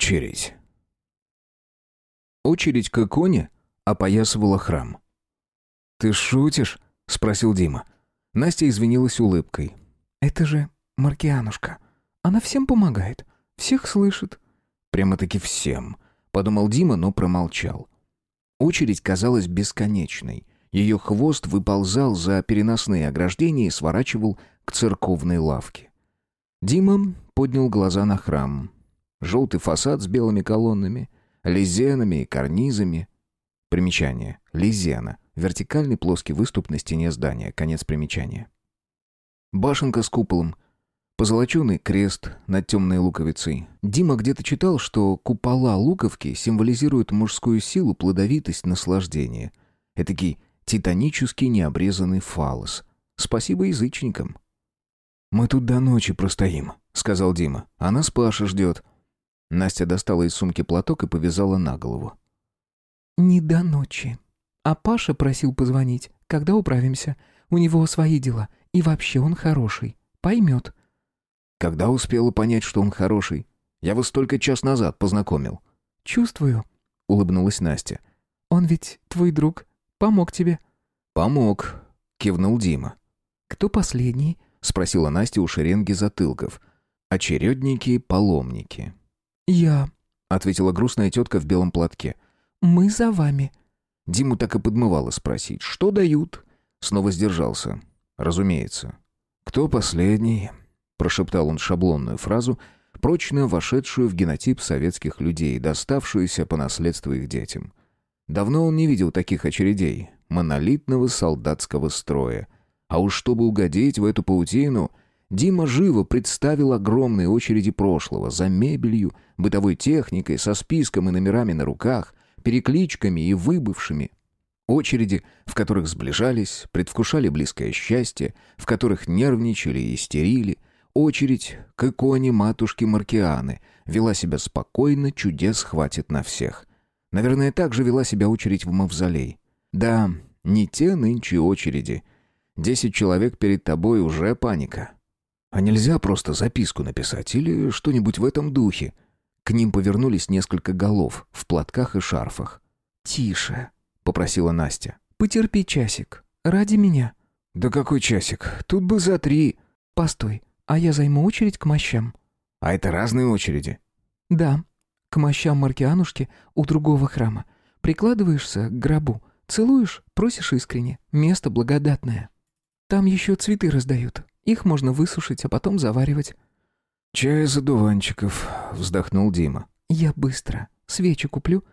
Очередь. Очередь к иконе опоясывала храм. «Ты шутишь?» — спросил Дима. Настя извинилась улыбкой. «Это же Маркианушка. Она всем помогает, всех слышит». «Прямо-таки всем», — подумал Дима, но промолчал. Очередь казалась бесконечной. Ее хвост выползал за переносные ограждения и сворачивал к церковной лавке. Дима поднял глаза на храм. Желтый фасад с белыми колоннами, лизенами и карнизами. Примечание. Лизена. Вертикальный плоский выступ на стене здания. Конец примечания. Башенка с куполом. Позолоченный крест над темной луковицей. Дима где-то читал, что купола луковки символизируют мужскую силу, плодовитость, наслаждение. Этакий титанический необрезанный фалос. Спасибо язычникам. «Мы тут до ночи простоим», — сказал Дима. «А нас Паша ждет». Настя достала из сумки платок и повязала на голову. «Не до ночи. А Паша просил позвонить, когда управимся. У него свои дела. И вообще он хороший. Поймет». «Когда успела понять, что он хороший? Я вас только час назад познакомил». «Чувствую», — улыбнулась Настя. «Он ведь твой друг. Помог тебе». «Помог», — кивнул Дима. «Кто последний?» — спросила Настя у шеренги затылков. «Очередники-паломники». «Я», — ответила грустная тетка в белом платке. «Мы за вами». Диму так и подмывало спросить, что дают? Снова сдержался. Разумеется. «Кто последний?» — прошептал он шаблонную фразу, прочно вошедшую в генотип советских людей, доставшуюся по наследству их детям. Давно он не видел таких очередей, монолитного солдатского строя. А уж чтобы угодить в эту паутину, Дима живо представил огромные очереди прошлого за мебелью, бытовой техникой, со списком и номерами на руках, перекличками и выбывшими. Очереди, в которых сближались, предвкушали близкое счастье, в которых нервничали и истерили. Очередь к иконе матушки Маркианы вела себя спокойно, чудес хватит на всех. Наверное, так же вела себя очередь в мавзолей. Да, не те нынче очереди. Десять человек перед тобой уже паника. А нельзя просто записку написать или что-нибудь в этом духе? К ним повернулись несколько голов в платках и шарфах. «Тише», — попросила Настя. «Потерпи часик. Ради меня». «Да какой часик? Тут бы за три». «Постой, а я займу очередь к мощам». «А это разные очереди?» «Да, к мощам Маркианушки у другого храма. Прикладываешься к гробу, целуешь, просишь искренне, место благодатное. Там еще цветы раздают, их можно высушить, а потом заваривать». «Чай из одуванчиков», — вздохнул Дима. «Я быстро. Свечи куплю».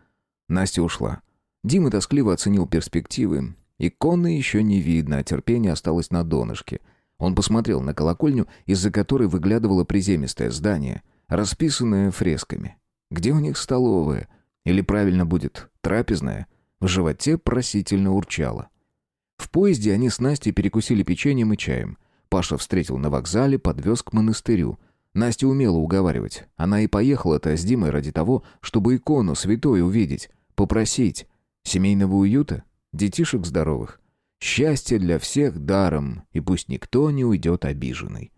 Настя ушла. Дима тоскливо оценил перспективы. Иконы еще не видно, а терпение осталось на донышке. Он посмотрел на колокольню, из-за которой выглядывало приземистое здание, расписанное фресками. Где у них столовая? Или правильно будет трапезная? В животе просительно урчало. В поезде они с Настей перекусили печеньем и чаем. Паша встретил на вокзале, подвез к монастырю. Настя умела уговаривать. Она и поехала-то с Димой ради того, чтобы икону святой увидеть, попросить. Семейного уюта, детишек здоровых. Счастье для всех даром, и пусть никто не уйдет обиженный.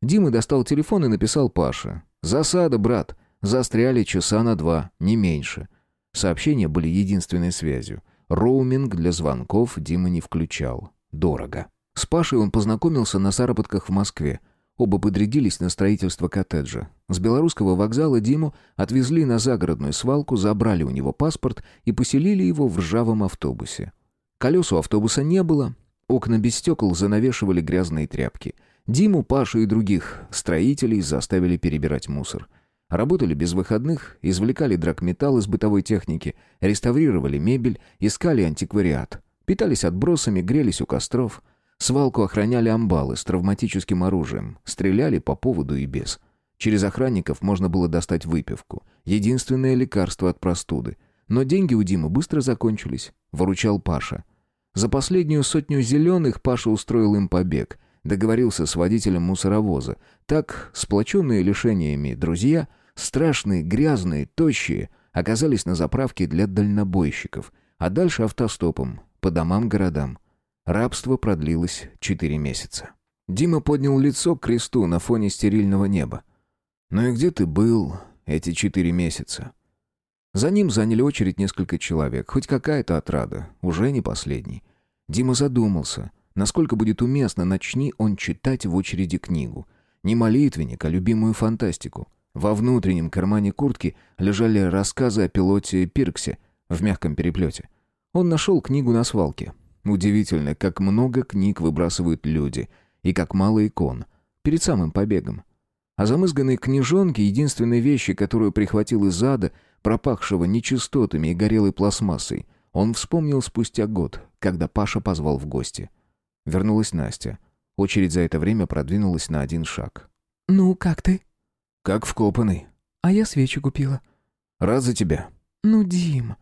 Дима достал телефон и написал Паше. «Засада, брат. Застряли часа на два, не меньше». Сообщения были единственной связью. Роуминг для звонков Дима не включал. Дорого. С Пашей он познакомился на заработках в Москве. Оба подрядились на строительство коттеджа. С белорусского вокзала Диму отвезли на загородную свалку, забрали у него паспорт и поселили его в ржавом автобусе. Колес у автобуса не было, окна без стекол занавешивали грязные тряпки. Диму, Пашу и других строителей заставили перебирать мусор. Работали без выходных, извлекали драгметалл из бытовой техники, реставрировали мебель, искали антиквариат. Питались отбросами, грелись у костров. Свалку охраняли амбалы с травматическим оружием, стреляли по поводу и без. Через охранников можно было достать выпивку. Единственное лекарство от простуды. Но деньги у Димы быстро закончились. Выручал Паша. За последнюю сотню зеленых Паша устроил им побег. Договорился с водителем мусоровоза. Так, сплоченные лишениями друзья, страшные, грязные, тощие, оказались на заправке для дальнобойщиков, а дальше автостопом, по домам-городам. Рабство продлилось четыре месяца. Дима поднял лицо к кресту на фоне стерильного неба. «Ну и где ты был? эти четыре месяца. За ним заняли очередь несколько человек, хоть какая-то отрада, уже не последний. Дима задумался, насколько будет уместно начни он читать в очереди книгу. Не молитвенник, а любимую фантастику. Во внутреннем кармане куртки лежали рассказы о пилоте Пирксе в мягком переплете. Он нашел книгу на свалке. Удивительно, как много книг выбрасывают люди, и как мало икон. Перед самым побегом. А замызганные книжонки — единственной вещи, которую прихватил из ада, пропахшего нечистотами и горелой пластмассой, он вспомнил спустя год, когда Паша позвал в гости. Вернулась Настя. Очередь за это время продвинулась на один шаг. «Ну, как ты?» «Как вкопанный». «А я свечи купила». «Рад за тебя». «Ну, Дим...»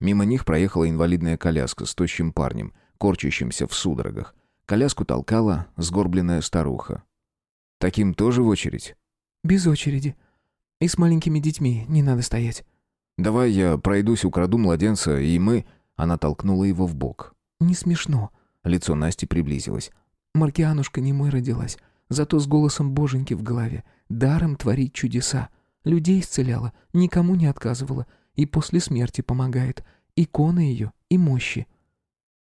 Мимо них проехала инвалидная коляска с тощим парнем, корчащимся в судорогах. Коляску толкала сгорбленная старуха. «Таким тоже в очередь?» «Без очереди. И с маленькими детьми не надо стоять». «Давай я пройдусь, украду младенца, и мы...» Она толкнула его в бок. «Не смешно». Лицо Насти приблизилось. «Маркианушка не мой родилась, зато с голосом боженьки в голове. Даром творить чудеса. Людей исцеляла, никому не отказывала. И после смерти помогает. Икона ее и мощи».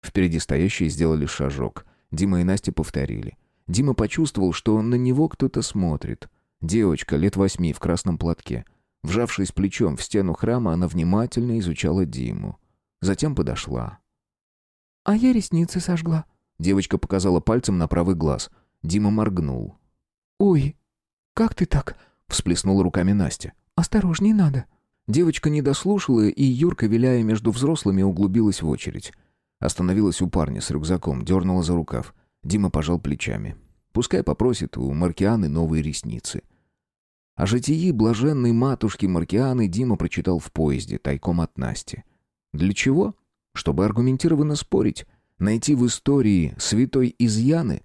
Впереди стоящие сделали шажок. Дима и Настя повторили. Дима почувствовал, что на него кто-то смотрит. Девочка лет восьми в красном платке. Вжавшись плечом в стену храма, она внимательно изучала Диму. Затем подошла. «А я ресницы сожгла». Девочка показала пальцем на правый глаз. Дима моргнул. «Ой, как ты так?» — всплеснула руками Настя. «Осторожней надо». Девочка не дослушала, и Юрка, виляя между взрослыми, углубилась в очередь. Остановилась у парня с рюкзаком, дернула за рукав. Дима пожал плечами. Пускай попросит у Маркианы новые ресницы. О житии блаженной матушки Маркианы Дима прочитал в поезде, тайком от Насти. Для чего? Чтобы аргументированно спорить, найти в истории святой изъяны.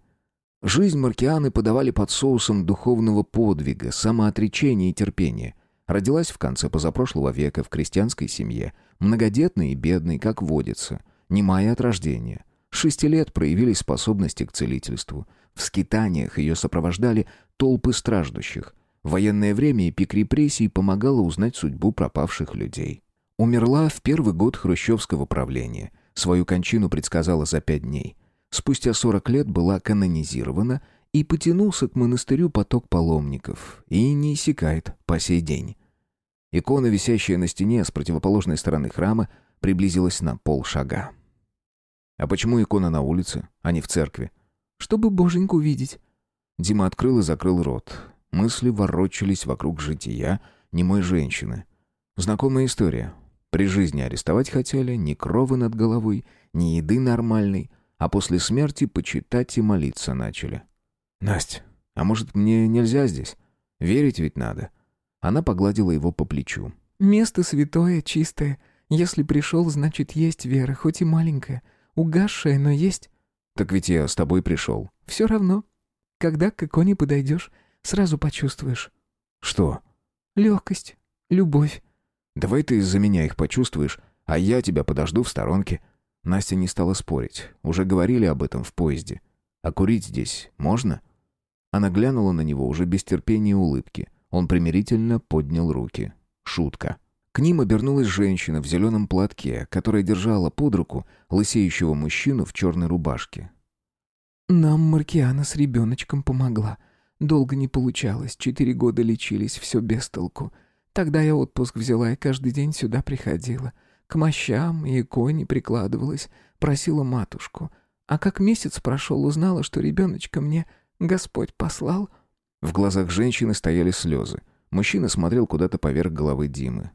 Жизнь Маркианы подавали под соусом духовного подвига, самоотречения и терпения. Родилась в конце позапрошлого века в крестьянской семье, многодетной и бедной, как водится, немая от рождения. С шести лет проявились способности к целительству. В скитаниях ее сопровождали толпы страждущих. В военное время и пик репрессий помогала узнать судьбу пропавших людей. Умерла в первый год хрущевского правления. Свою кончину предсказала за пять дней. Спустя сорок лет была канонизирована и потянулся к монастырю поток паломников. И не иссякает по сей день. Икона, висящая на стене с противоположной стороны храма, приблизилась на полшага. «А почему икона на улице, а не в церкви?» «Чтобы боженьку видеть». Дима открыл и закрыл рот. Мысли ворочались вокруг жития немой женщины. Знакомая история. При жизни арестовать хотели, ни кровы над головой, ни еды нормальной, а после смерти почитать и молиться начали. «Насть, а может, мне нельзя здесь? Верить ведь надо». Она погладила его по плечу. «Место святое, чистое. Если пришел, значит, есть вера, хоть и маленькая. Угасшая, но есть». «Так ведь я с тобой пришел». «Все равно. Когда к иконе подойдешь, сразу почувствуешь». «Что?» «Легкость, любовь. Давай ты из-за меня их почувствуешь, а я тебя подожду в сторонке». Настя не стала спорить. Уже говорили об этом в поезде. «А курить здесь можно?» Она глянула на него уже без терпения и улыбки. Он примирительно поднял руки. Шутка. К ним обернулась женщина в зеленом платке, которая держала под руку лысеющего мужчину в черной рубашке. «Нам Маркиана с ребеночком помогла. Долго не получалось, четыре года лечились, все без толку. Тогда я отпуск взяла и каждый день сюда приходила. К мощам и иконе прикладывалась, просила матушку. А как месяц прошел, узнала, что ребеночка мне Господь послал». В глазах женщины стояли слезы. Мужчина смотрел куда-то поверх головы Димы.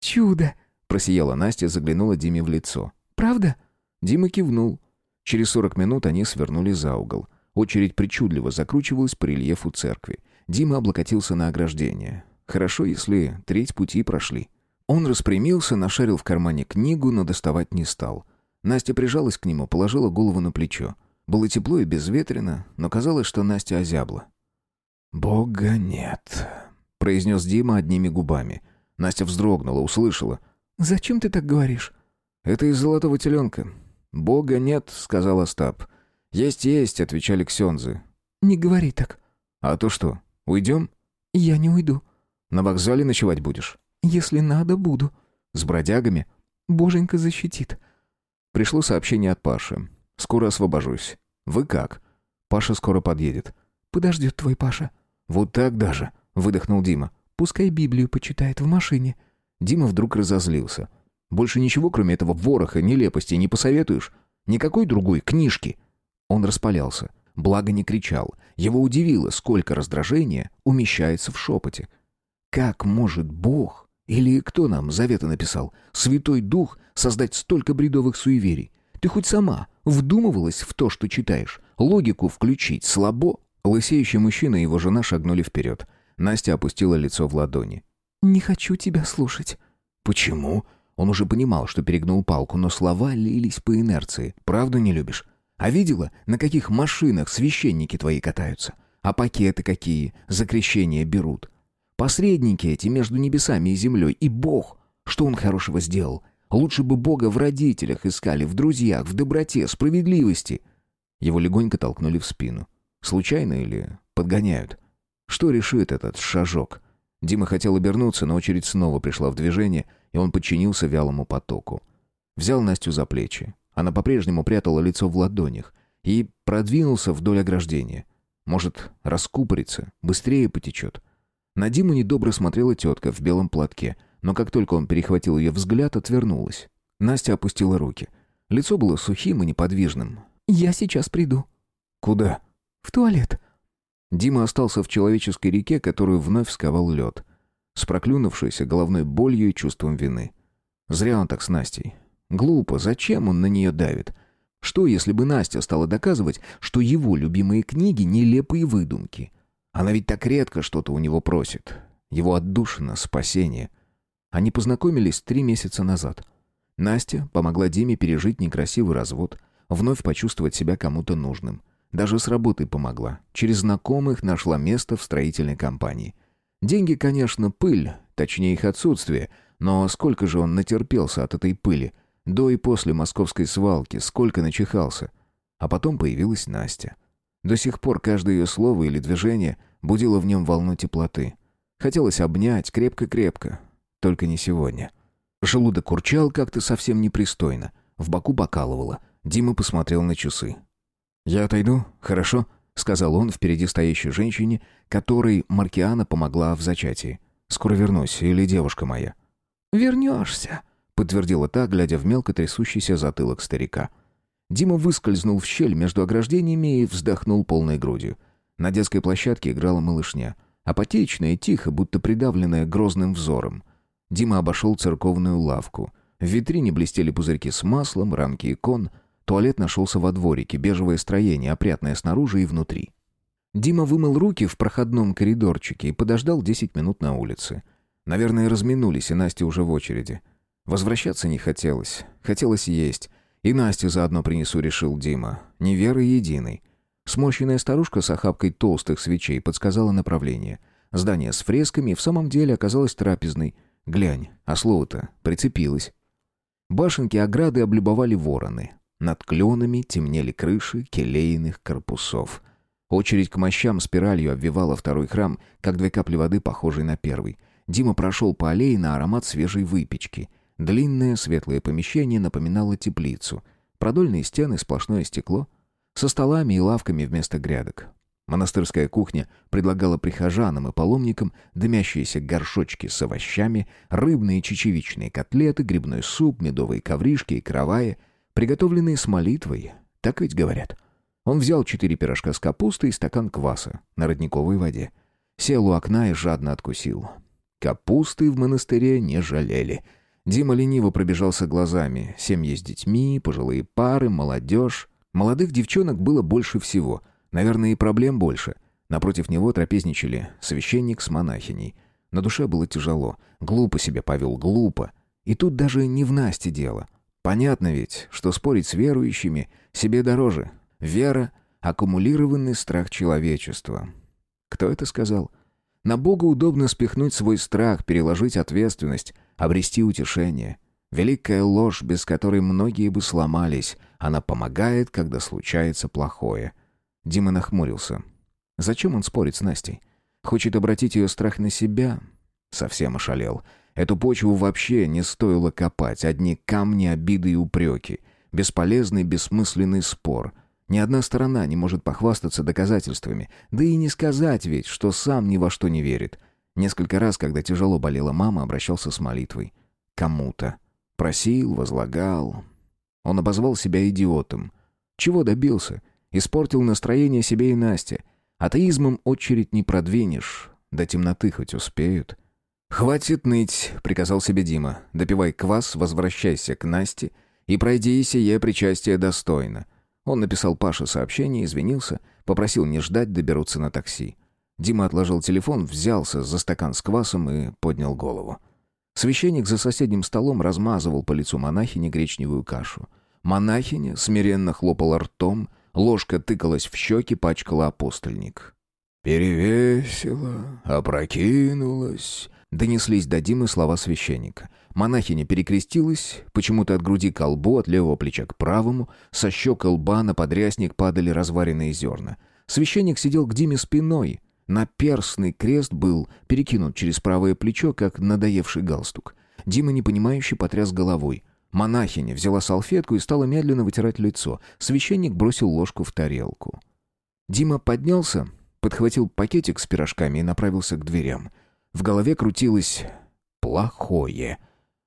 «Чудо!» — просияла Настя, заглянула Диме в лицо. «Правда?» Дима кивнул. Через сорок минут они свернули за угол. Очередь причудливо закручивалась по рельефу церкви. Дима облокотился на ограждение. Хорошо, если треть пути прошли. Он распрямился, нашарил в кармане книгу, но доставать не стал. Настя прижалась к нему, положила голову на плечо. Было тепло и безветренно, но казалось, что Настя озябла. «Бога нет», — произнес Дима одними губами. Настя вздрогнула, услышала. «Зачем ты так говоришь?» «Это из золотого теленка». «Бога нет», — сказал Остап. «Есть-есть», — отвечали ксензы. «Не говори так». «А то что, уйдем?» «Я не уйду». На вокзале ночевать будешь?» «Если надо, буду». «С бродягами?» «Боженька защитит». Пришло сообщение от Паши. «Скоро освобожусь. Вы как?» «Паша скоро подъедет». «Подождет твой Паша». «Вот так даже», — выдохнул Дима. «Пускай Библию почитает в машине». Дима вдруг разозлился. «Больше ничего, кроме этого вороха, нелепости, не посоветуешь? Никакой другой книжки?» Он распалялся. Благо не кричал. Его удивило, сколько раздражения умещается в шепоте. Как может Бог, или кто нам заветы написал, Святой Дух, создать столько бредовых суеверий? Ты хоть сама вдумывалась в то, что читаешь? Логику включить слабо? Лысеющий мужчина и его жена шагнули вперед. Настя опустила лицо в ладони. «Не хочу тебя слушать». «Почему?» Он уже понимал, что перегнул палку, но слова лились по инерции. «Правду не любишь? А видела, на каких машинах священники твои катаются? А пакеты какие за крещение берут? Посредники эти между небесами и землей. И Бог, что он хорошего сделал? Лучше бы Бога в родителях искали, в друзьях, в доброте, справедливости. Его легонько толкнули в спину. Случайно или подгоняют? Что решит этот шажок? Дима хотел обернуться, но очередь снова пришла в движение, и он подчинился вялому потоку. Взял Настю за плечи. Она по-прежнему прятала лицо в ладонях и продвинулся вдоль ограждения. Может, раскупорится, быстрее потечет. На Диму недобро смотрела тетка в белом платке, но как только он перехватил ее взгляд, отвернулась. Настя опустила руки. Лицо было сухим и неподвижным. «Я сейчас приду». «Куда?» «В туалет». Дима остался в человеческой реке, которую вновь сковал лед. С проклюнувшейся головной болью и чувством вины. Зря он так с Настей. Глупо, зачем он на нее давит? Что, если бы Настя стала доказывать, что его любимые книги — нелепые выдумки? Она ведь так редко что-то у него просит. Его отдушина, спасение. Они познакомились три месяца назад. Настя помогла Диме пережить некрасивый развод, вновь почувствовать себя кому-то нужным. Даже с работой помогла. Через знакомых нашла место в строительной компании. Деньги, конечно, пыль, точнее их отсутствие, но сколько же он натерпелся от этой пыли. До и после московской свалки, сколько начихался. А потом появилась Настя. До сих пор каждое ее слово или движение будило в нем волну теплоты. Хотелось обнять крепко-крепко. Только не сегодня. Желудок урчал как-то совсем непристойно. В боку покалывало. Дима посмотрел на часы. «Я отойду, хорошо?» — сказал он впереди стоящей женщине, которой Маркиана помогла в зачатии. «Скоро вернусь, или девушка моя». «Вернешься», — подтвердила та, глядя в мелко трясущийся затылок старика. — Дима выскользнул в щель между ограждениями и вздохнул полной грудью. На детской площадке играла малышня. Апатичная и тихо, будто придавленная грозным взором. Дима обошел церковную лавку. В витрине блестели пузырьки с маслом, рамки икон. Туалет нашелся во дворике, бежевое строение, опрятное снаружи и внутри. Дима вымыл руки в проходном коридорчике и подождал десять минут на улице. Наверное, разминулись, и Настя уже в очереди. Возвращаться не хотелось. Хотелось есть. «И Насте заодно принесу», — решил Дима. «Не веры единой». Сморщенная старушка с охапкой толстых свечей подсказала направление. Здание с фресками в самом деле оказалось трапезной. Глянь, а слово-то прицепилось. Башенки ограды облюбовали вороны. Над кленами темнели крыши келейных корпусов. Очередь к мощам спиралью обвивала второй храм, как две капли воды, похожие на первый. Дима прошел по аллее на аромат свежей выпечки — Длинное светлое помещение напоминало теплицу. Продольные стены, сплошное стекло. Со столами и лавками вместо грядок. Монастырская кухня предлагала прихожанам и паломникам дымящиеся горшочки с овощами, рыбные чечевичные котлеты, грибной суп, медовые ковришки и караваи, приготовленные с молитвой. Так ведь говорят. Он взял четыре пирожка с капустой и стакан кваса на родниковой воде. Сел у окна и жадно откусил. Капусты в монастыре не жалели — Дима лениво пробежался глазами. Семьи с детьми, пожилые пары, молодежь. Молодых девчонок было больше всего. Наверное, и проблем больше. Напротив него трапезничали священник с монахиней. На душе было тяжело. Глупо себя повел, глупо. И тут даже не в Насте дело. Понятно ведь, что спорить с верующими себе дороже. Вера — аккумулированный страх человечества. Кто это сказал? На Бога удобно спихнуть свой страх, переложить ответственность, обрести утешение. Великая ложь, без которой многие бы сломались. Она помогает, когда случается плохое. Дима нахмурился. Зачем он спорит с Настей? Хочет обратить ее страх на себя? Совсем ошалел. Эту почву вообще не стоило копать. Одни камни, обиды и упреки. Бесполезный, бессмысленный спор. Ни одна сторона не может похвастаться доказательствами. Да и не сказать ведь, что сам ни во что не верит. Несколько раз, когда тяжело болела мама, обращался с молитвой. Кому-то. Просил, возлагал. Он обозвал себя идиотом. Чего добился? Испортил настроение себе и Насте. Атеизмом очередь не продвинешь. До темноты хоть успеют. «Хватит ныть», — приказал себе Дима. «Допивай квас, возвращайся к Насте и пройди сие причастие достойно». Он написал Паше сообщение, извинился, попросил не ждать, доберутся на такси. Дима отложил телефон, взялся за стакан с квасом и поднял голову. Священник за соседним столом размазывал по лицу монахини гречневую кашу. Монахиня смиренно хлопала ртом, ложка тыкалась в щеки, пачкала апостольник. «Перевесила, опрокинулась», — донеслись до Димы слова священника. Монахиня перекрестилась, почему-то от груди к колбу, от левого плеча к правому, со щек и лба на подрясник падали разваренные зерна. Священник сидел к Диме спиной, Наперстный крест был перекинут через правое плечо, как надоевший галстук. Дима непонимающе потряс головой. Монахиня взяла салфетку и стала медленно вытирать лицо. Священник бросил ложку в тарелку. Дима поднялся, подхватил пакетик с пирожками и направился к дверям. В голове крутилось «плохое».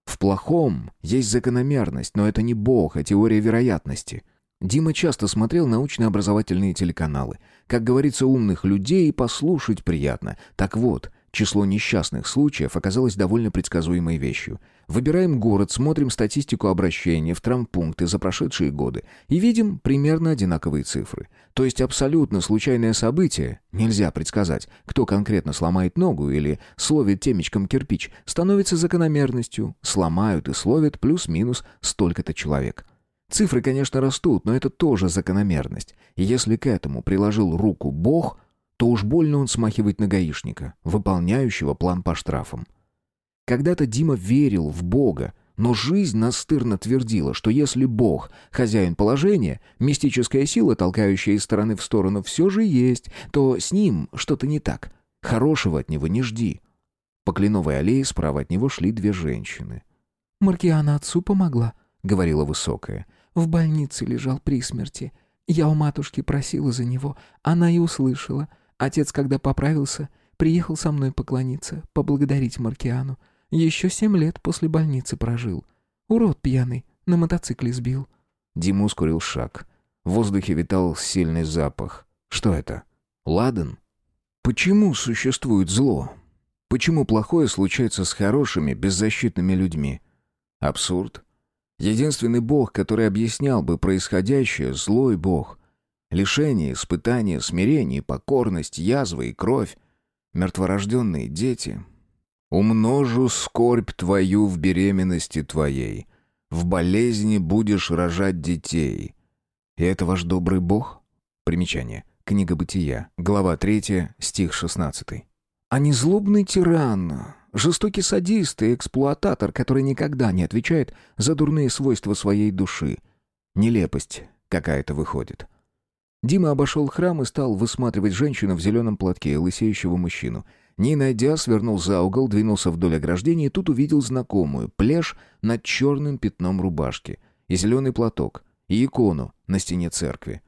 В плохом есть закономерность, но это не Бог, а теория вероятности — Дима часто смотрел научно-образовательные телеканалы. Как говорится, умных людей послушать приятно. Так вот, число несчастных случаев оказалось довольно предсказуемой вещью. Выбираем город, смотрим статистику обращения в травмпункты за прошедшие годы и видим примерно одинаковые цифры. То есть абсолютно случайное событие, нельзя предсказать, кто конкретно сломает ногу или словит темечком кирпич, становится закономерностью, сломают и словят плюс-минус столько-то человек. Цифры, конечно, растут, но это тоже закономерность. Если к этому приложил руку Бог, то уж больно он смахивает на гаишника, выполняющего план по штрафам. Когда-то Дима верил в Бога, но жизнь настырно твердила, что если Бог — хозяин положения, мистическая сила, толкающая из стороны в сторону, все же есть, то с ним что-то не так. Хорошего от него не жди. По Кленовой аллее справа от него шли две женщины. «Маркиана отцу помогла», — говорила высокая. В больнице лежал при смерти. Я у матушки просила за него. Она и услышала. Отец, когда поправился, приехал со мной поклониться, поблагодарить Маркиану. Еще семь лет после больницы прожил. Урод пьяный, на мотоцикле сбил. Дима ускорил шаг. В воздухе витал сильный запах. Что это? Ладан? Почему существует зло? Почему плохое случается с хорошими, беззащитными людьми? Абсурд. Единственный бог, который объяснял бы происходящее, злой бог. Лишение, испытание, смирение, покорность, язва и кровь. Мертворожденные дети. «Умножу скорбь твою в беременности твоей. В болезни будешь рожать детей». И это ваш добрый бог? Примечание. Книга Бытия. Глава 3, стих 16. А не злобный тиран, Жестокий садист и эксплуататор, который никогда не отвечает за дурные свойства своей души. Нелепость какая-то выходит. Дима обошел храм и стал высматривать женщину в зеленом платке и лысеющего мужчину. Не найдя, свернул за угол, двинулся вдоль ограждения и тут увидел знакомую, плешь над черным пятном рубашки, и зеленый платок, и икону на стене церкви.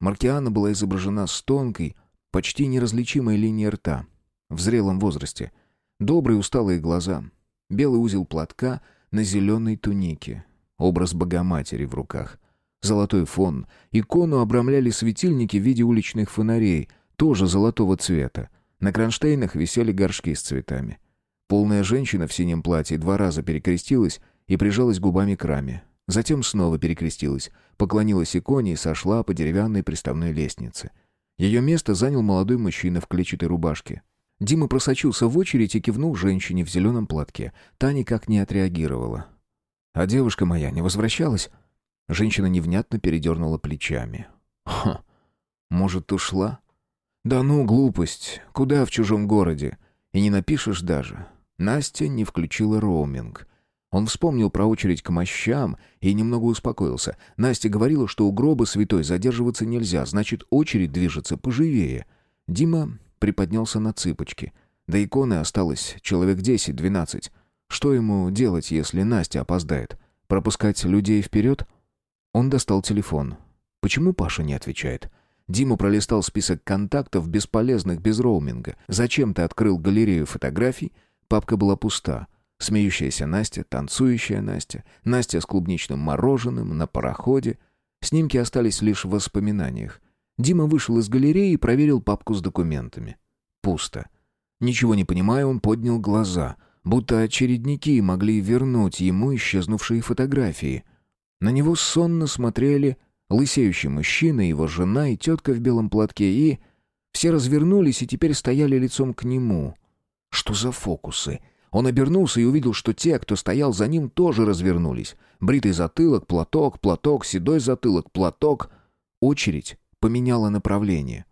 Маркиана была изображена с тонкой, почти неразличимой линией рта, в зрелом возрасте — Добрые усталые глаза. Белый узел платка на зеленой тунике. Образ Богоматери в руках. Золотой фон. Икону обрамляли светильники в виде уличных фонарей, тоже золотого цвета. На кронштейнах висели горшки с цветами. Полная женщина в синем платье два раза перекрестилась и прижалась губами к раме. Затем снова перекрестилась, поклонилась иконе и сошла по деревянной приставной лестнице. Ее место занял молодой мужчина в клетчатой рубашке. Дима просочился в очередь и кивнул женщине в зеленом платке. Та никак не отреагировала. «А девушка моя не возвращалась?» Женщина невнятно передернула плечами. «Ха, может, ушла?» «Да ну, глупость. Куда в чужом городе? И не напишешь даже». Настя не включила роуминг. Он вспомнил про очередь к мощам и немного успокоился. Настя говорила, что у гроба святой задерживаться нельзя, значит, очередь движется поживее. Дима приподнялся на цыпочки. До иконы осталось человек 10-12. Что ему делать, если Настя опоздает? Пропускать людей вперед? Он достал телефон. Почему Паша не отвечает? Дима пролистал список контактов, бесполезных без роуминга. Зачем-то открыл галерею фотографий. Папка была пуста. Смеющаяся Настя, танцующая Настя, Настя с клубничным мороженым, на пароходе. Снимки остались лишь в воспоминаниях. Дима вышел из галереи и проверил папку с документами. Пусто. Ничего не понимая, он поднял глаза, будто очередники могли вернуть ему исчезнувшие фотографии. На него сонно смотрели лысеющий мужчина, его жена и тетка в белом платке, и... Все развернулись и теперь стояли лицом к нему. Что за фокусы? Он обернулся и увидел, что те, кто стоял за ним, тоже развернулись. Бритый затылок, платок, платок, седой затылок, платок. Очередь поменяла направление.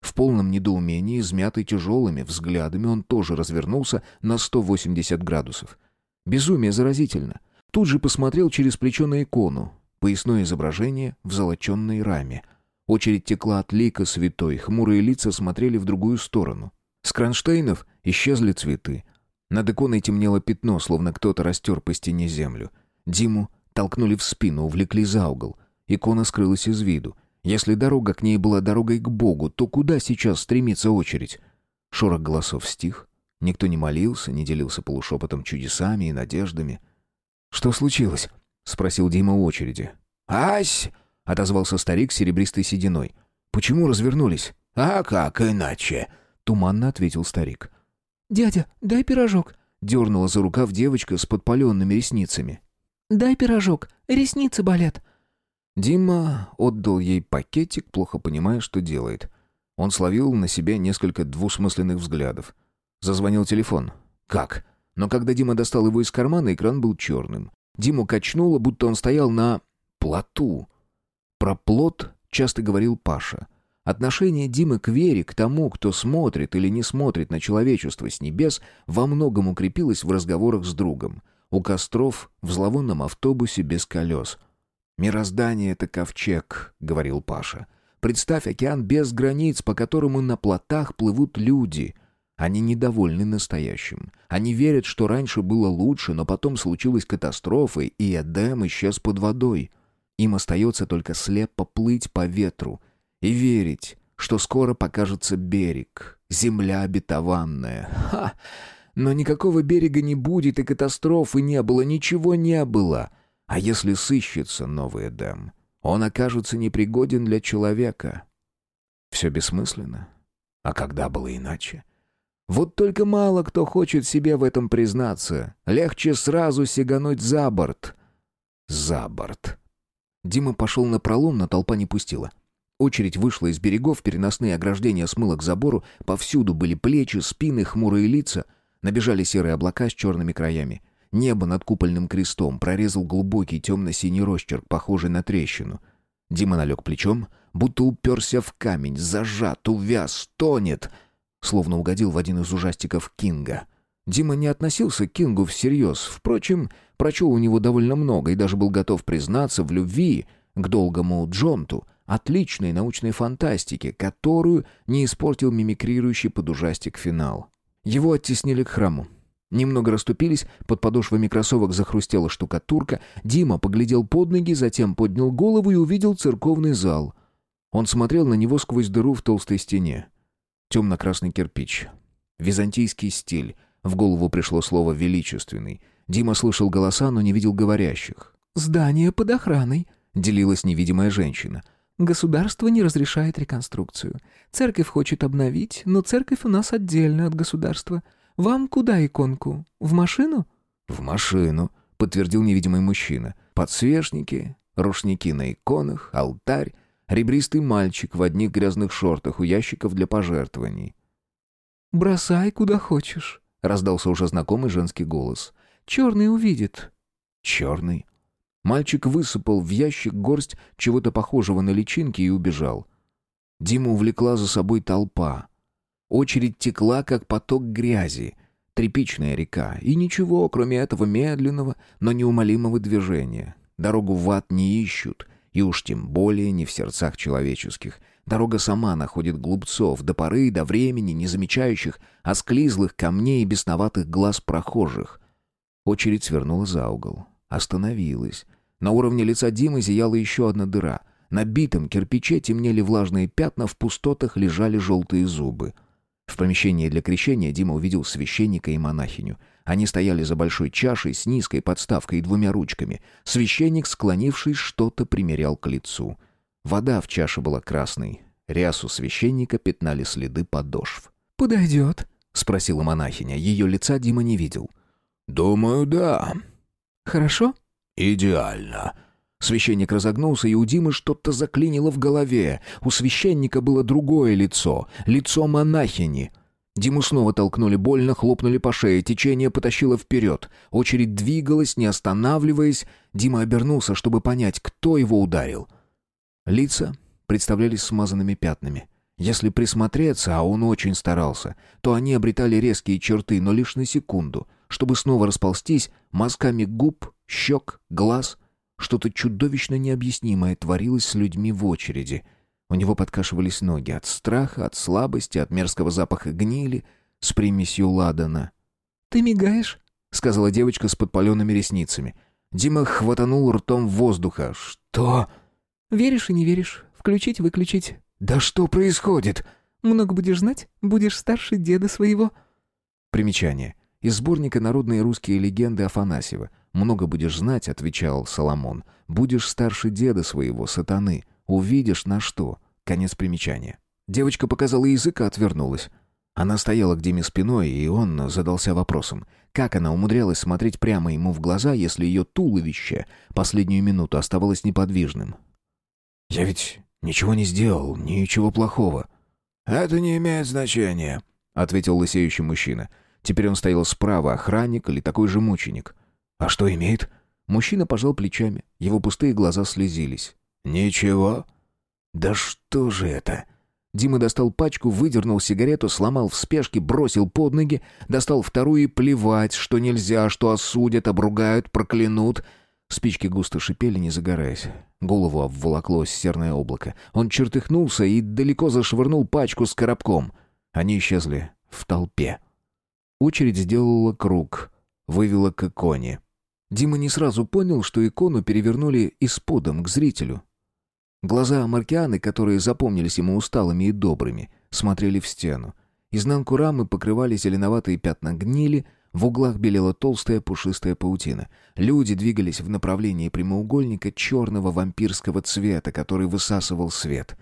В полном недоумении, измятый тяжелыми взглядами, он тоже развернулся на 180 градусов. Безумие заразительно. Тут же посмотрел через плечо на икону. Поясное изображение в золоченной раме. Очередь текла от лика святой, хмурые лица смотрели в другую сторону. С кронштейнов исчезли цветы, над иконой темнело пятно, словно кто-то растер по стене землю. Диму толкнули в спину, увлекли за угол. Икона скрылась из виду. Если дорога к ней была дорогой к Богу, то куда сейчас стремится очередь? Шорох голосов стих. Никто не молился, не делился полушепотом чудесами и надеждами. «Что случилось?» — спросил Дима у очереди. «Ась!» — отозвался старик с серебристой сединой. «Почему развернулись?» «А как иначе?» — туманно ответил старик. «Дядя, дай пирожок», — дернула за рукав девочка с подпаленными ресницами. «Дай пирожок, ресницы болят». Дима отдал ей пакетик, плохо понимая, что делает. Он словил на себе несколько двусмысленных взглядов. Зазвонил телефон. «Как?» Но когда Дима достал его из кармана, экран был черным. Диму качнуло, будто он стоял на... плоту. Про плот часто говорил Паша. Отношение Димы к вере, к тому, кто смотрит или не смотрит на человечество с небес, во многом укрепилось в разговорах с другом. У костров, в зловонном автобусе без колес. «Мироздание — это ковчег», — говорил Паша. «Представь океан без границ, по которому на плотах плывут люди». Они недовольны настоящим. Они верят, что раньше было лучше, но потом случилась катастрофа, и Эдем исчез под водой. Им остается только слепо плыть по ветру — и верить, что скоро покажется берег, земля обетованная. Ха! Но никакого берега не будет, и катастрофы не было, ничего не было. А если сыщется новый Эдем, он окажется непригоден для человека. Все бессмысленно. А когда было иначе? Вот только мало кто хочет себе в этом признаться. Легче сразу сигануть за борт. За борт. Дима пошел на пролом, но толпа не пустила. Очередь вышла из берегов, переносные ограждения смыло к забору, повсюду были плечи, спины, хмурые лица. Набежали серые облака с черными краями. Небо над купольным крестом прорезал глубокий темно-синий росчерк, похожий на трещину. Дима налег плечом, будто уперся в камень, зажат, увяз, тонет, словно угодил в один из ужастиков Кинга. Дима не относился к Кингу всерьез, впрочем, прочел у него довольно много и даже был готов признаться в любви к долгому Джонту — отличной научной фантастики, которую не испортил мимикрирующий под ужастик финал. Его оттеснили к храму. Немного расступились, под подошвами кроссовок захрустела штукатурка, Дима поглядел под ноги, затем поднял голову и увидел церковный зал. Он смотрел на него сквозь дыру в толстой стене. Темно-красный кирпич. Византийский стиль. В голову пришло слово «величественный». Дима слышал голоса, но не видел говорящих. «Здание под охраной», — делилась невидимая женщина — Государство не разрешает реконструкцию. Церковь хочет обновить, но церковь у нас отдельно от государства. Вам куда иконку? В машину? В машину, подтвердил невидимый мужчина. Подсвечники, рушники на иконах, алтарь, ребристый мальчик в одних грязных шортах у ящиков для пожертвований. «Бросай куда хочешь», — раздался уже знакомый женский голос. «Черный увидит». «Черный?» Мальчик высыпал в ящик горсть чего-то похожего на личинки и убежал. Диму увлекла за собой толпа. Очередь текла, как поток грязи. Тряпичная река. И ничего, кроме этого медленного, но неумолимого движения. Дорогу в ад не ищут. И уж тем более не в сердцах человеческих. Дорога сама находит глупцов до поры, до времени, не замечающих осклизлых камней и бесноватых глаз прохожих. Очередь свернула за угол. Остановилась. На уровне лица Димы зияла еще одна дыра. На битом кирпиче темнели влажные пятна, в пустотах лежали желтые зубы. В помещении для крещения Дима увидел священника и монахиню. Они стояли за большой чашей с низкой подставкой и двумя ручками. Священник, склонившись, что-то примерял к лицу. Вода в чаше была красной. Рясу священника пятнали следы подошв. «Подойдет?» — спросила монахиня. Ее лица Дима не видел. «Думаю, да». «Хорошо?» «Идеально». Священник разогнулся, и у Димы что-то заклинило в голове. У священника было другое лицо, лицо монахини. Диму снова толкнули больно, хлопнули по шее, течение потащило вперед. Очередь двигалась, не останавливаясь. Дима обернулся, чтобы понять, кто его ударил. Лица представлялись смазанными пятнами. Если присмотреться, а он очень старался, то они обретали резкие черты, но лишь на секунду, чтобы снова расползтись мазками губ, щек, глаз. Что-то чудовищно необъяснимое творилось с людьми в очереди. У него подкашивались ноги от страха, от слабости, от мерзкого запаха гнили с примесью ладана. «Ты мигаешь?» — сказала девочка с подпаленными ресницами. Дима хватанул ртом воздуха. «Что?» Веришь и не веришь. Включить, выключить. «Да что происходит?» Много будешь знать, будешь старше деда своего. Примечание. Из сборника «Народные русские легенды» Афанасьева. «Много будешь знать», — отвечал Соломон. «Будешь старше деда своего, сатаны. Увидишь на что». Конец примечания. Девочка показала язык и отвернулась. Она стояла к Диме спиной, и он задался вопросом. Как она умудрялась смотреть прямо ему в глаза, если ее туловище последнюю минуту оставалось неподвижным? «Я ведь ничего не сделал, ничего плохого». «Это не имеет значения», — ответил лысеющий мужчина. Теперь он стоял справа, охранник или такой же мученик. «А что имеет?» Мужчина пожал плечами. Его пустые глаза слезились. «Ничего?» «Да что же это?» Дима достал пачку, выдернул сигарету, сломал в спешке, бросил под ноги, достал вторую и плевать, что нельзя, что осудят, обругают, проклянут. Спички густо шипели, не загораясь. Голову обволокло серное облако. Он чертыхнулся и далеко зашвырнул пачку с коробком. Они исчезли в толпе. Очередь сделала круг, вывела к иконе. Дима не сразу понял, что икону перевернули исподом к зрителю. Глаза Маркианы, которые запомнились ему усталыми и добрыми, смотрели в стену. Изнанку рамы покрывали зеленоватые пятна гнили, в углах белела толстая пушистая паутина. Люди двигались в направлении прямоугольника черного вампирского цвета, который высасывал свет.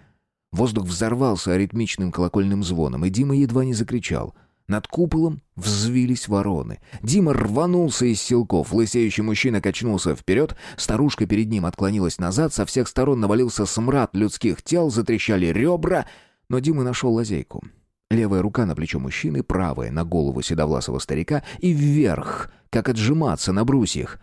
Воздух взорвался аритмичным колокольным звоном, и Дима едва не закричал. Над куполом взвились вороны. Дима рванулся из силков. Лысеющий мужчина качнулся вперед. Старушка перед ним отклонилась назад. Со всех сторон навалился смрад людских тел, затрещали ребра. Но Дима нашел лазейку. Левая рука на плечо мужчины, правая на голову седовласого старика и вверх, как отжиматься на брусьях.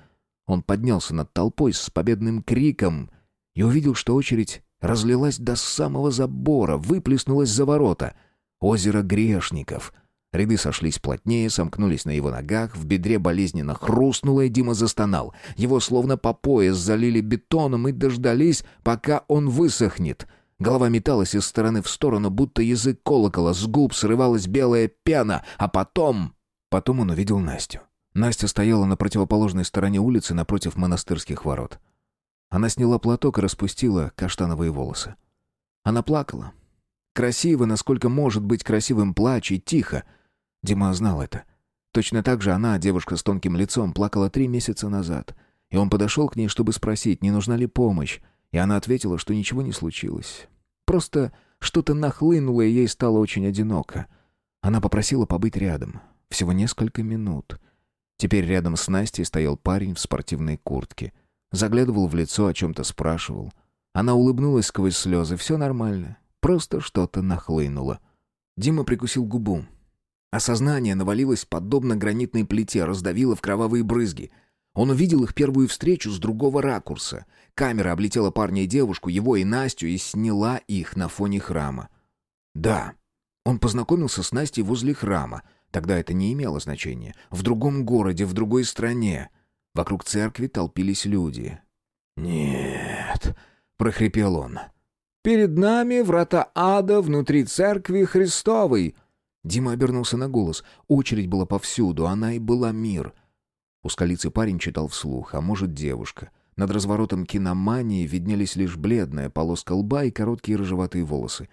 Он поднялся над толпой с победным криком и увидел, что очередь разлилась до самого забора, выплеснулась за ворота. Озеро грешников. Ряды сошлись плотнее, сомкнулись на его ногах, в бедре болезненно хрустнуло, и Дима застонал. Его словно по пояс залили бетоном и дождались, пока он высохнет — Голова металась из стороны в сторону, будто язык колокола, с губ срывалась белая пена, а потом... Потом он увидел Настю. Настя стояла на противоположной стороне улицы напротив монастырских ворот. Она сняла платок и распустила каштановые волосы. Она плакала. Красиво, насколько может быть красивым плач, и тихо. Дима знал это. Точно так же она, девушка с тонким лицом, плакала три месяца назад. И он подошел к ней, чтобы спросить, не нужна ли помощь. И она ответила, что ничего не случилось. Просто что-то нахлынуло, и ей стало очень одиноко. Она попросила побыть рядом. Всего несколько минут. Теперь рядом с Настей стоял парень в спортивной куртке. Заглядывал в лицо, о чем-то спрашивал. Она улыбнулась сквозь слезы. Все нормально. Просто что-то нахлынуло. Дима прикусил губу. Осознание навалилось подобно гранитной плите, раздавило в кровавые брызги. Он увидел их первую встречу с другого ракурса. Камера облетела парня и девушку, его и Настю, и сняла их на фоне храма. Да, он познакомился с Настей возле храма. Тогда это не имело значения. В другом городе, в другой стране. Вокруг церкви толпились люди. «Нет», — прохрипел он. Перед нами врата ада внутри церкви Христовой!» Дима обернулся на голос. Очередь была повсюду, она и была мир. У скалицы парень читал вслух, а может девушка. Над разворотом киномании виднелись лишь бледная полоска лба и короткие рыжеватые волосы.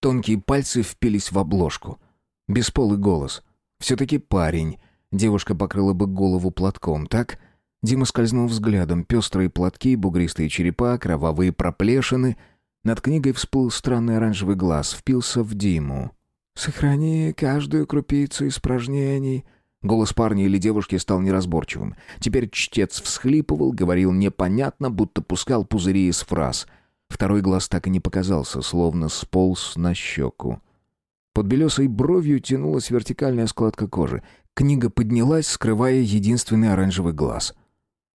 Тонкие пальцы впились в обложку. Бесполый голос. Все-таки парень. Девушка покрыла бы голову платком, так? Дима скользнул взглядом. Пестрые платки, бугристые черепа, кровавые проплешины. Над книгой всплыл странный оранжевый глаз, впился в Диму. «Сохрани каждую крупицу испражнений», Голос парня или девушки стал неразборчивым. Теперь чтец всхлипывал, говорил непонятно, будто пускал пузыри из фраз. Второй глаз так и не показался, словно сполз на щеку. Под белесой бровью тянулась вертикальная складка кожи. Книга поднялась, скрывая единственный оранжевый глаз.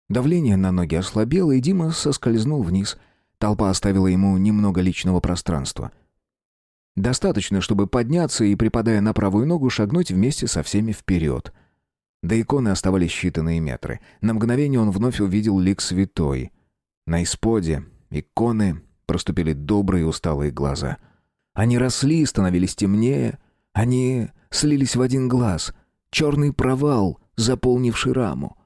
Давление на ноги ослабело, и Дима соскользнул вниз. Толпа оставила ему немного личного пространства. Достаточно, чтобы подняться и, припадая на правую ногу, шагнуть вместе со всеми вперед. До иконы оставались считанные метры. На мгновение он вновь увидел лик святой. На исподе иконы проступили добрые усталые глаза. Они росли и становились темнее. Они слились в один глаз. Черный провал, заполнивший раму.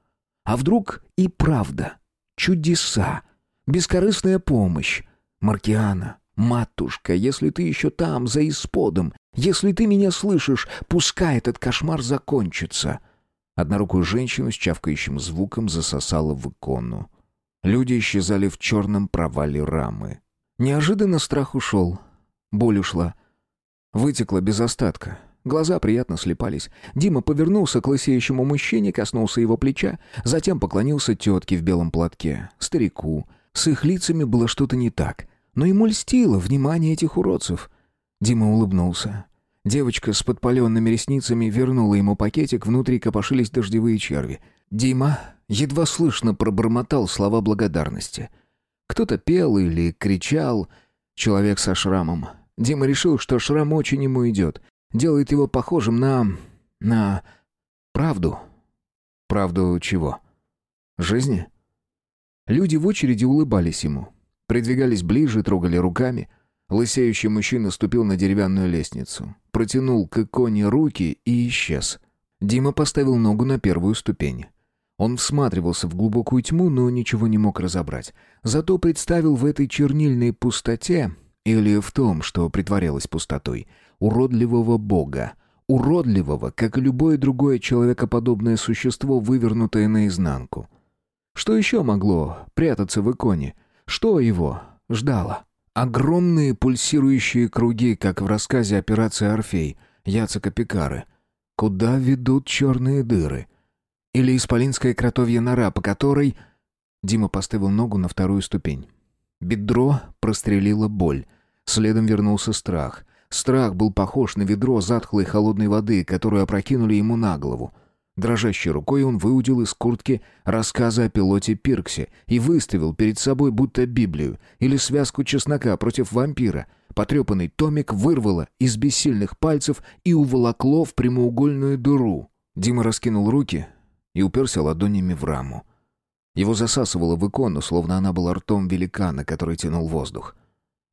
А вдруг и правда? Чудеса. Бескорыстная помощь. Маркиана, «Матушка, если ты еще там, за исподом, если ты меня слышишь, пускай этот кошмар закончится». Однорукую женщину с чавкающим звуком засосала в икону. Люди исчезали в черном провале рамы. Неожиданно страх ушел. Боль ушла. Вытекла без остатка. Глаза приятно слепались. Дима повернулся к лысеющему мужчине, коснулся его плеча, затем поклонился тетке в белом платке, старику. С их лицами было что-то не так — но ему льстило внимание этих уродцев. Дима улыбнулся. Девочка с подпаленными ресницами вернула ему пакетик, внутри копошились дождевые черви. Дима едва слышно пробормотал слова благодарности. Кто-то пел или кричал. Человек со шрамом. Дима решил, что шрам очень ему идет. Делает его похожим на... на... правду. Правду чего? Жизни? Люди в очереди улыбались ему. Придвигались ближе, трогали руками. Лысеющий мужчина ступил на деревянную лестницу, протянул к иконе руки и исчез. Дима поставил ногу на первую ступень. Он всматривался в глубокую тьму, но ничего не мог разобрать. Зато представил в этой чернильной пустоте, или в том, что притворялось пустотой, уродливого бога. Уродливого, как и любое другое человекоподобное существо, вывернутое наизнанку. Что еще могло прятаться в иконе — что его ждало? Огромные пульсирующие круги, как в рассказе «Операция Орфей» Яцека Пикары. Куда ведут черные дыры? Или исполинская кротовья нора, по которой... Дима поставил ногу на вторую ступень. Бедро прострелила боль. Следом вернулся страх. Страх был похож на ведро затхлой холодной воды, которую опрокинули ему на голову. Дрожащей рукой он выудил из куртки рассказы о пилоте Пирксе и выставил перед собой будто Библию или связку чеснока против вампира. Потрепанный томик вырвало из бессильных пальцев и уволокло в прямоугольную дыру. Дима раскинул руки и уперся ладонями в раму. Его засасывало в икону, словно она была ртом великана, который тянул воздух.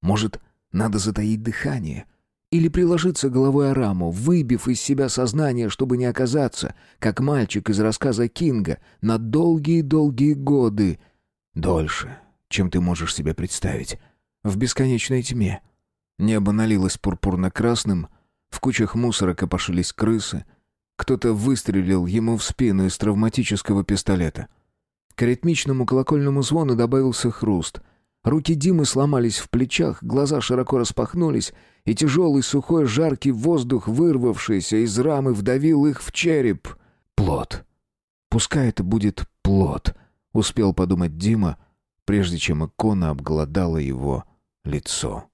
Может, надо затаить дыхание — или приложиться головой о раму, выбив из себя сознание, чтобы не оказаться, как мальчик из рассказа Кинга, на долгие-долгие годы. Дольше, чем ты можешь себе представить. В бесконечной тьме. Небо налилось пурпурно-красным, в кучах мусора копошились крысы. Кто-то выстрелил ему в спину из травматического пистолета. К ритмичному колокольному звону добавился хруст — Руки Димы сломались в плечах, глаза широко распахнулись, и тяжелый сухой жаркий воздух, вырвавшийся из рамы, вдавил их в череп. «Плод. Пускай это будет плод», — успел подумать Дима, прежде чем икона обглодала его лицо.